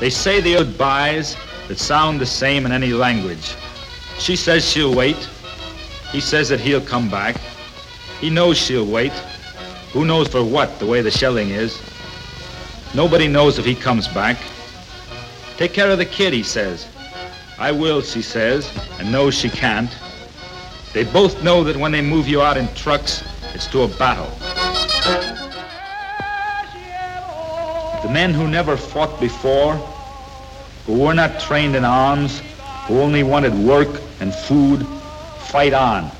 They say the goodbyes that sound the same in any language. She says she'll wait. He says that he'll come back. He knows she'll wait. Who knows for what, the way the shelling is. Nobody knows if he comes back. Take care of the kid, he says. I will, she says, and knows she can't. They both know that when they move you out in trucks, it's to a battle. The men who never fought before, who were not trained in arms, who only wanted work and food, fight on.